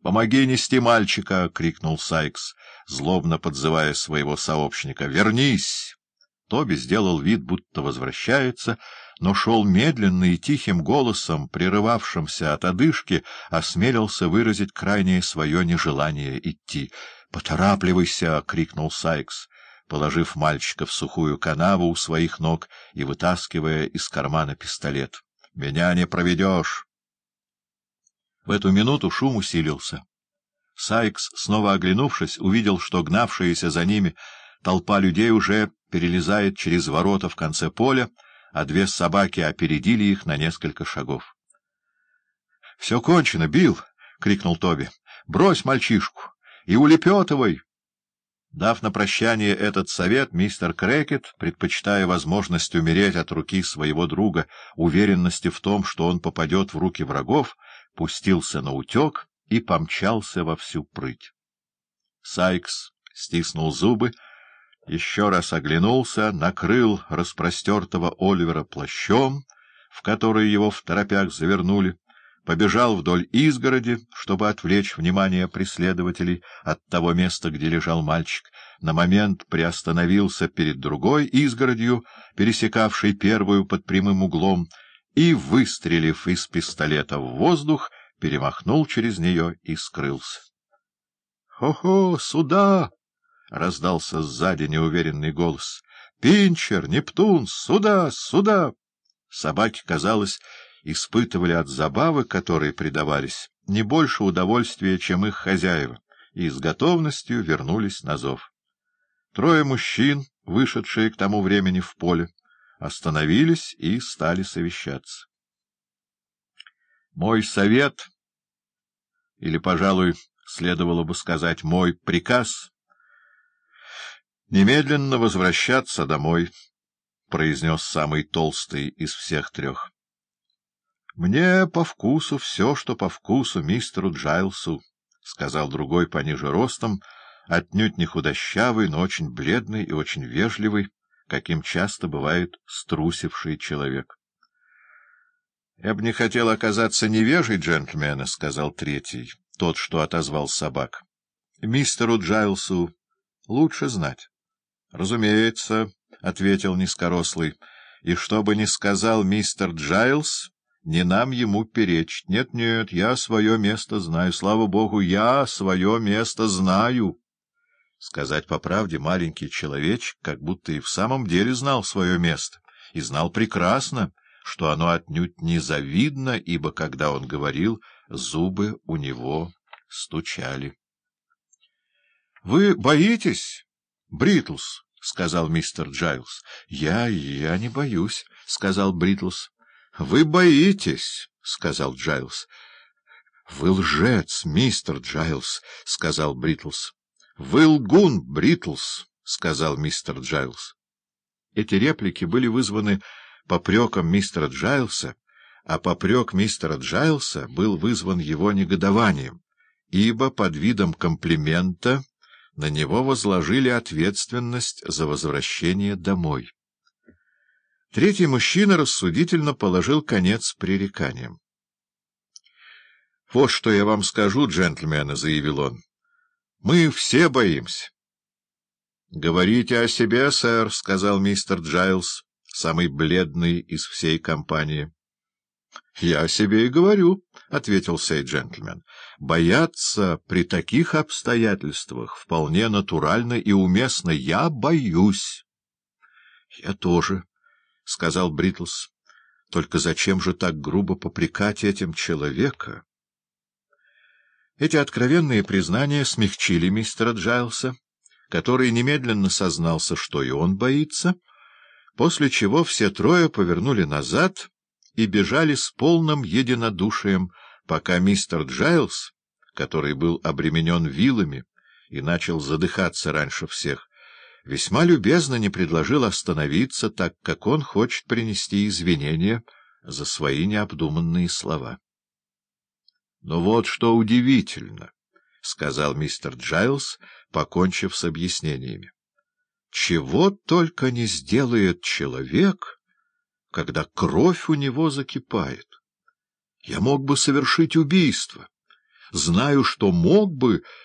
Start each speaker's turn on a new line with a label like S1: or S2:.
S1: — Помоги нести мальчика! — крикнул Сайкс, злобно подзывая своего сообщника. — Вернись! Тоби сделал вид, будто возвращается, но шел медленно и тихим голосом, прерывавшимся от одышки, осмелился выразить крайнее свое нежелание идти. — Поторапливайся! — крикнул Сайкс, положив мальчика в сухую канаву у своих ног и вытаскивая из кармана пистолет. — Меня не проведешь! В эту минуту шум усилился. Сайкс, снова оглянувшись, увидел, что гнавшаяся за ними толпа людей уже перелезает через ворота в конце поля, а две собаки опередили их на несколько шагов. — Все кончено, Билл! — крикнул Тоби. — Брось мальчишку и улепетывай! Дав на прощание этот совет, мистер Крекет, предпочитая возможность умереть от руки своего друга, уверенности в том, что он попадет в руки врагов, пустился на утек и помчался во всю прыть. Сайкс стиснул зубы, еще раз оглянулся, накрыл распростертого Оливера плащом, в который его в торопях завернули, побежал вдоль изгороди, чтобы отвлечь внимание преследователей от того места, где лежал мальчик, на момент приостановился перед другой изгородью, пересекавшей первую под прямым углом, и, выстрелив из пистолета в воздух, перемахнул через нее и скрылся. «Хо — Хо-хо, сюда! — раздался сзади неуверенный голос. — Пинчер, Нептун, сюда, сюда! Собаки, казалось, испытывали от забавы, которой предавались, не больше удовольствия, чем их хозяева, и с готовностью вернулись на зов. Трое мужчин, вышедшие к тому времени в поле, остановились и стали совещаться. Мой совет, или, пожалуй, следовало бы сказать, мой приказ «Немедленно возвращаться домой», — произнес самый толстый из всех трех. «Мне по вкусу все, что по вкусу мистеру Джайлсу», — сказал другой пониже ростом, отнюдь не худощавый, но очень бледный и очень вежливый, каким часто бывает струсивший человек. — Я бы не хотел оказаться невежей джентльмена, — сказал третий, тот, что отозвал собак. — Мистеру Джайлсу лучше знать. — Разумеется, — ответил низкорослый, — и что бы ни сказал мистер Джайлс, не нам ему перечить. Нет-нет, я свое место знаю, слава богу, я свое место знаю. Сказать по правде, маленький человечек как будто и в самом деле знал свое место, и знал прекрасно, что оно отнюдь не завидно, ибо, когда он говорил, зубы у него стучали. — Вы боитесь? Бритлс, — сказал мистер Джайлс. — Я... я не боюсь, — сказал Бритлс. — Вы боитесь, — сказал Джайлс. — Вы лжец, мистер Джайлс, — сказал Бритлс. — Вы лгун, Бритлс, — сказал мистер Джайлс. Эти реплики были вызваны попреком мистера Джайлса, а попрек мистера Джайлса был вызван его негодованием, ибо под видом комплимента на него возложили ответственность за возвращение домой. Третий мужчина рассудительно положил конец пререканиям. — Вот что я вам скажу, джентльмены, — заявил он. — Мы все боимся. — Говорите о себе, сэр, — сказал мистер Джайлс, самый бледный из всей компании. — Я о себе и говорю, — ответил сей джентльмен. — Бояться при таких обстоятельствах вполне натурально и уместно. Я боюсь. — Я тоже, — сказал Бритлс. — Только зачем же так грубо попрекать этим человека? Эти откровенные признания смягчили мистера Джайлса, который немедленно сознался, что и он боится, после чего все трое повернули назад и бежали с полным единодушием, пока мистер Джайлс, который был обременен вилами и начал задыхаться раньше всех, весьма любезно не предложил остановиться, так как он хочет принести извинения за свои необдуманные слова. — Но вот что удивительно, — сказал мистер Джайлс, покончив с объяснениями. — Чего только не сделает человек когда кровь у него закипает. Я мог бы совершить убийство, знаю, что мог бы,